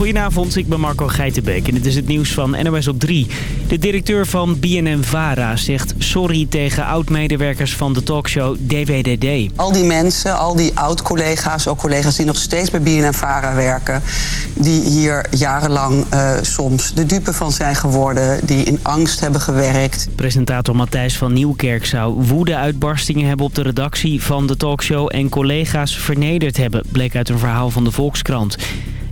Goedenavond, ik ben Marco Geitenbeek en dit is het nieuws van NOS op 3. De directeur van BNN-VARA zegt sorry tegen oud-medewerkers van de talkshow DWDD. Al die mensen, al die oud-collega's, ook collega's die nog steeds bij BNN-VARA werken... die hier jarenlang uh, soms de dupe van zijn geworden, die in angst hebben gewerkt. Presentator Matthijs van Nieuwkerk zou woede-uitbarstingen hebben op de redactie van de talkshow... en collega's vernederd hebben, bleek uit een verhaal van de Volkskrant.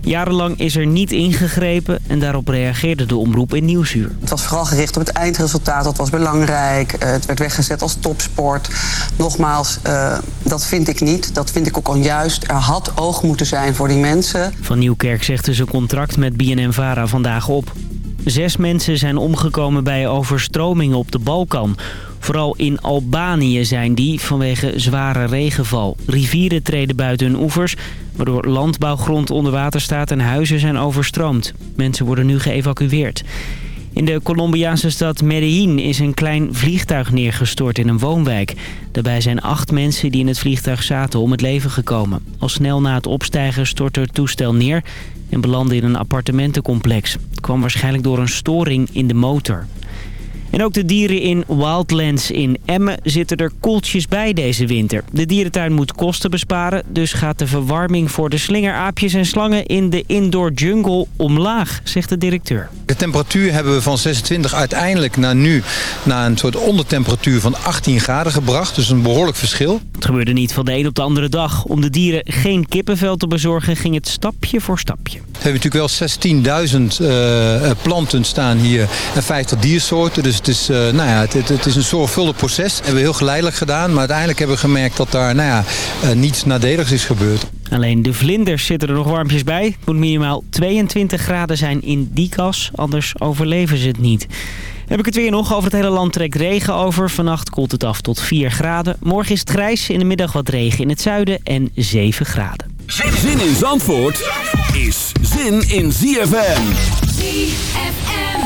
Jarenlang is er niet ingegrepen en daarop reageerde de omroep in Nieuwsuur. Het was vooral gericht op het eindresultaat, dat was belangrijk. Uh, het werd weggezet als topsport. Nogmaals, uh, dat vind ik niet. Dat vind ik ook onjuist. Er had oog moeten zijn voor die mensen. Van Nieuwkerk zegt dus een contract met BNN-Vara vandaag op. Zes mensen zijn omgekomen bij overstromingen op de Balkan. Vooral in Albanië zijn die vanwege zware regenval. Rivieren treden buiten hun oevers, waardoor landbouwgrond onder water staat en huizen zijn overstroomd. Mensen worden nu geëvacueerd. In de Colombiaanse stad Medellin is een klein vliegtuig neergestort in een woonwijk. Daarbij zijn acht mensen die in het vliegtuig zaten om het leven gekomen. Al snel na het opstijgen stortte het toestel neer en belandde in een appartementencomplex. Het kwam waarschijnlijk door een storing in de motor. En ook de dieren in Wildlands in Emmen zitten er koeltjes bij deze winter. De dierentuin moet kosten besparen, dus gaat de verwarming voor de slingeraapjes en slangen in de indoor jungle omlaag, zegt de directeur. De temperatuur hebben we van 26 uiteindelijk naar nu naar een soort ondertemperatuur van 18 graden gebracht. Dus een behoorlijk verschil. Het gebeurde niet van de een op de andere dag. Om de dieren geen kippenvel te bezorgen ging het stapje voor stapje. We hebben natuurlijk wel 16.000 uh, planten staan hier en 50 diersoorten. Dus het is, uh, nou ja, het, het, is een zorgvuldig proces. Dat hebben we heel geleidelijk gedaan. Maar uiteindelijk hebben we gemerkt dat daar nou ja, uh, niets nadeligs is gebeurd. Alleen de vlinders zitten er nog warmpjes bij. Het moet minimaal 22 graden zijn in die kas, anders overleven ze het niet. Heb ik het weer nog. Over het hele land trekt regen over. Vannacht koelt het af tot 4 graden. Morgen is het grijs. In de middag wat regen in het zuiden en 7 graden. Zin in Zandvoort is zin in ZFM. ZFM.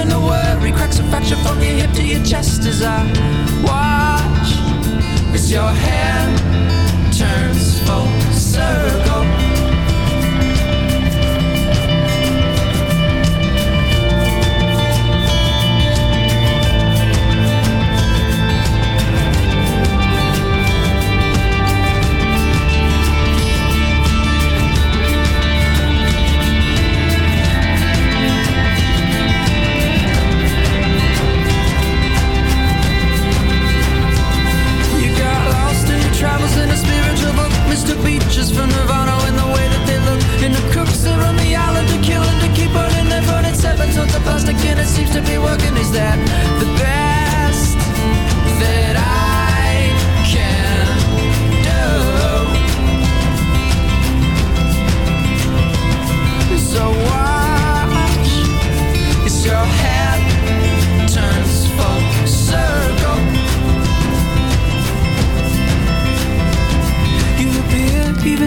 in a worry. Cracks a fracture from your hip to your chest As I watch as your hand turns full circle.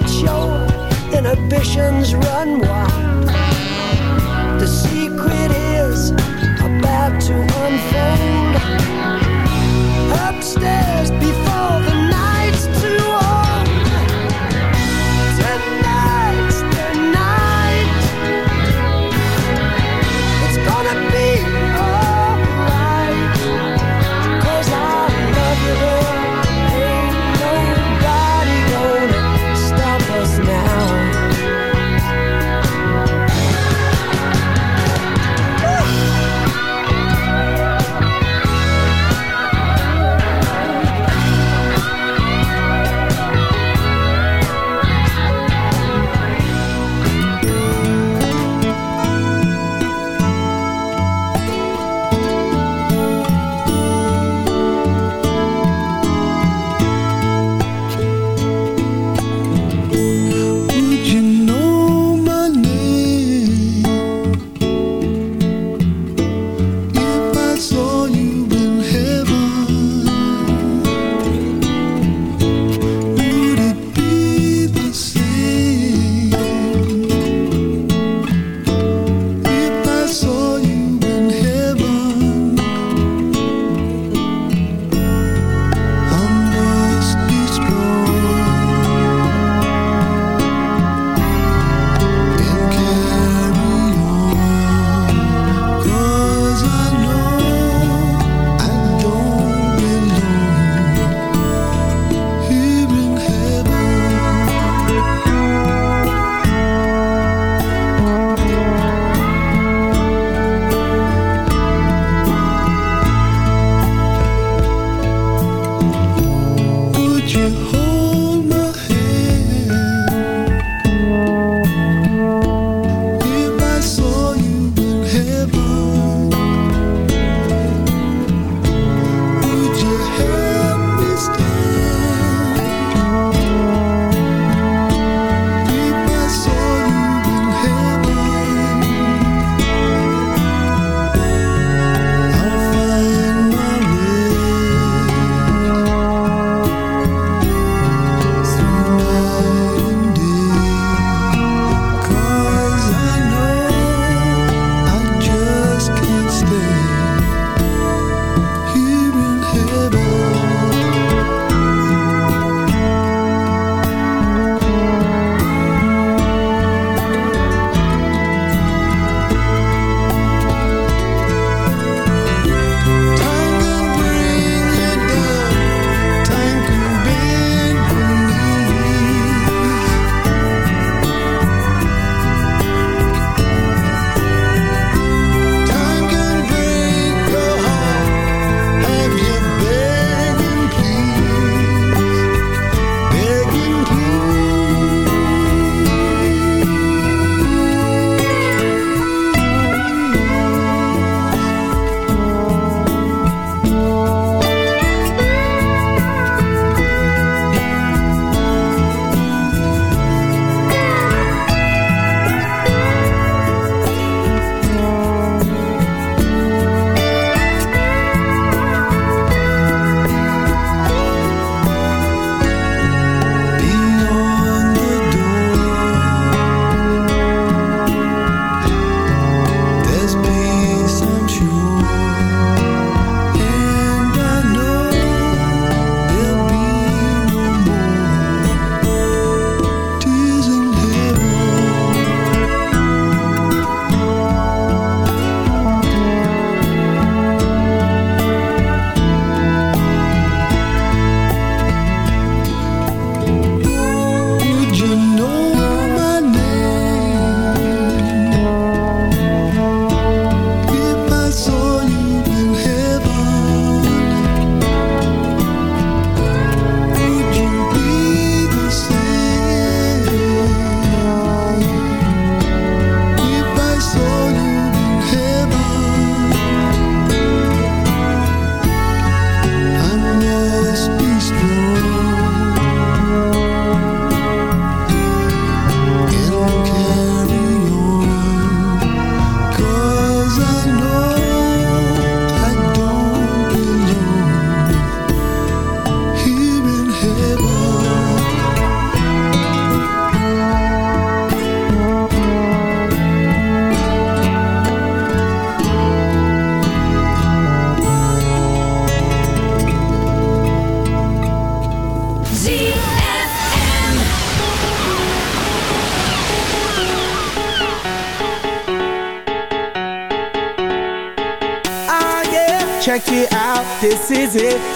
Let your inhibitions run wild. The secret is about to unfold. Upstairs before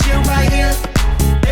here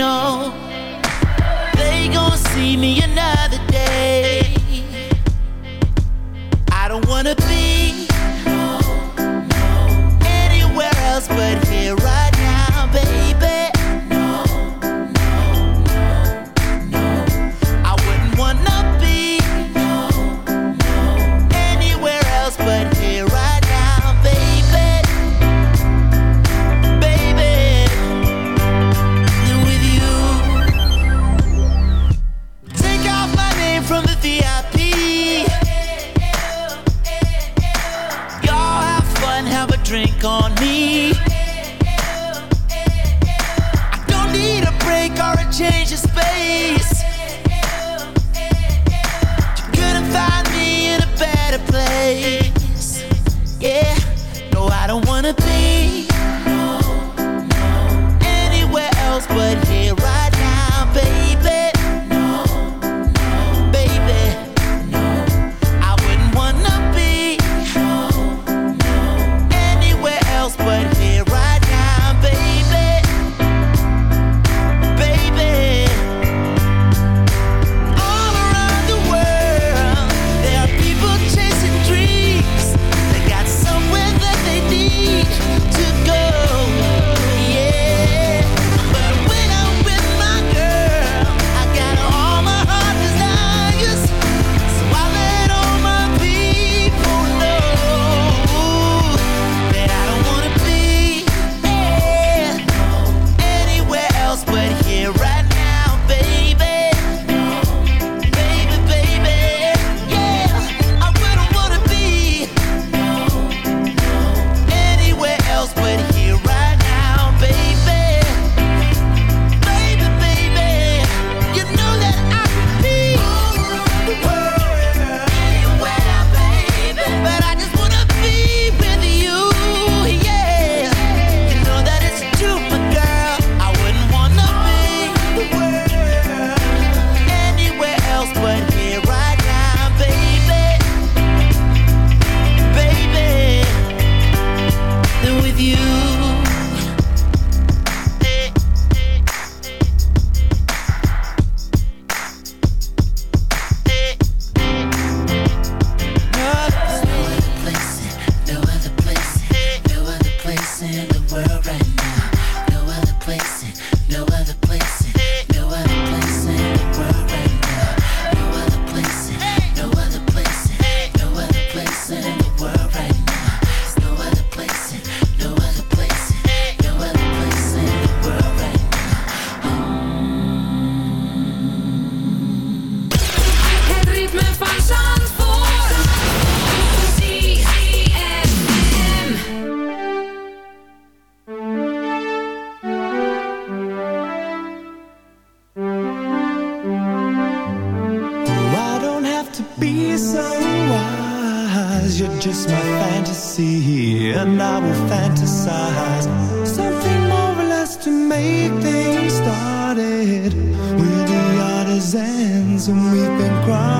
No, they gon' see me another day. I don't wanna be we've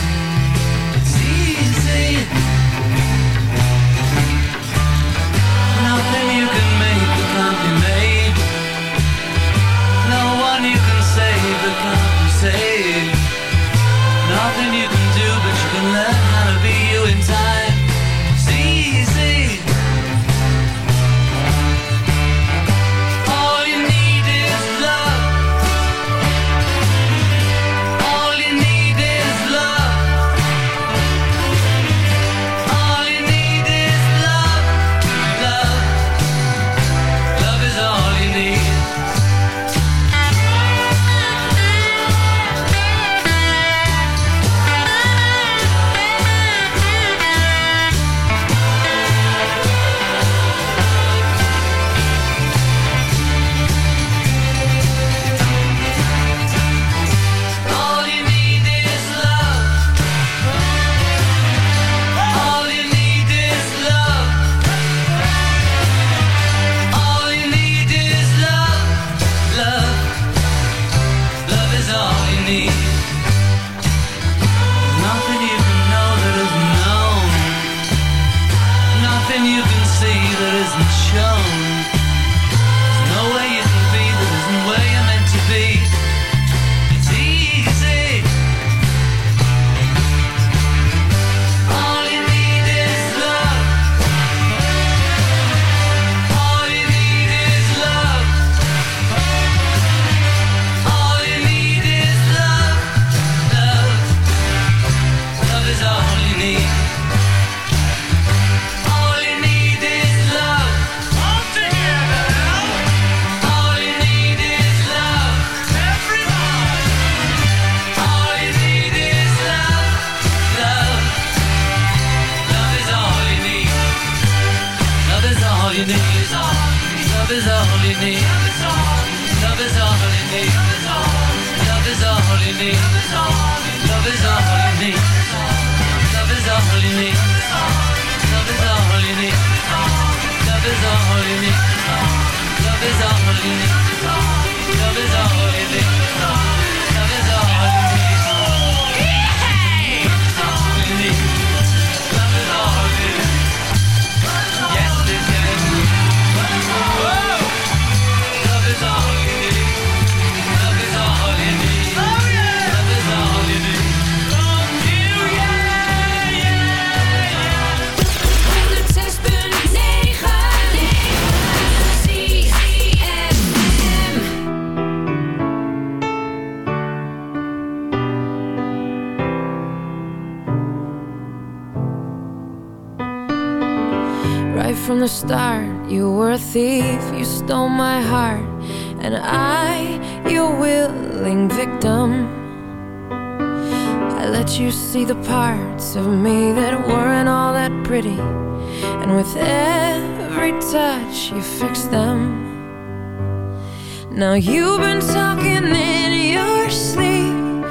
Now you've been talking in your sleep.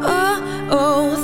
Oh, oh.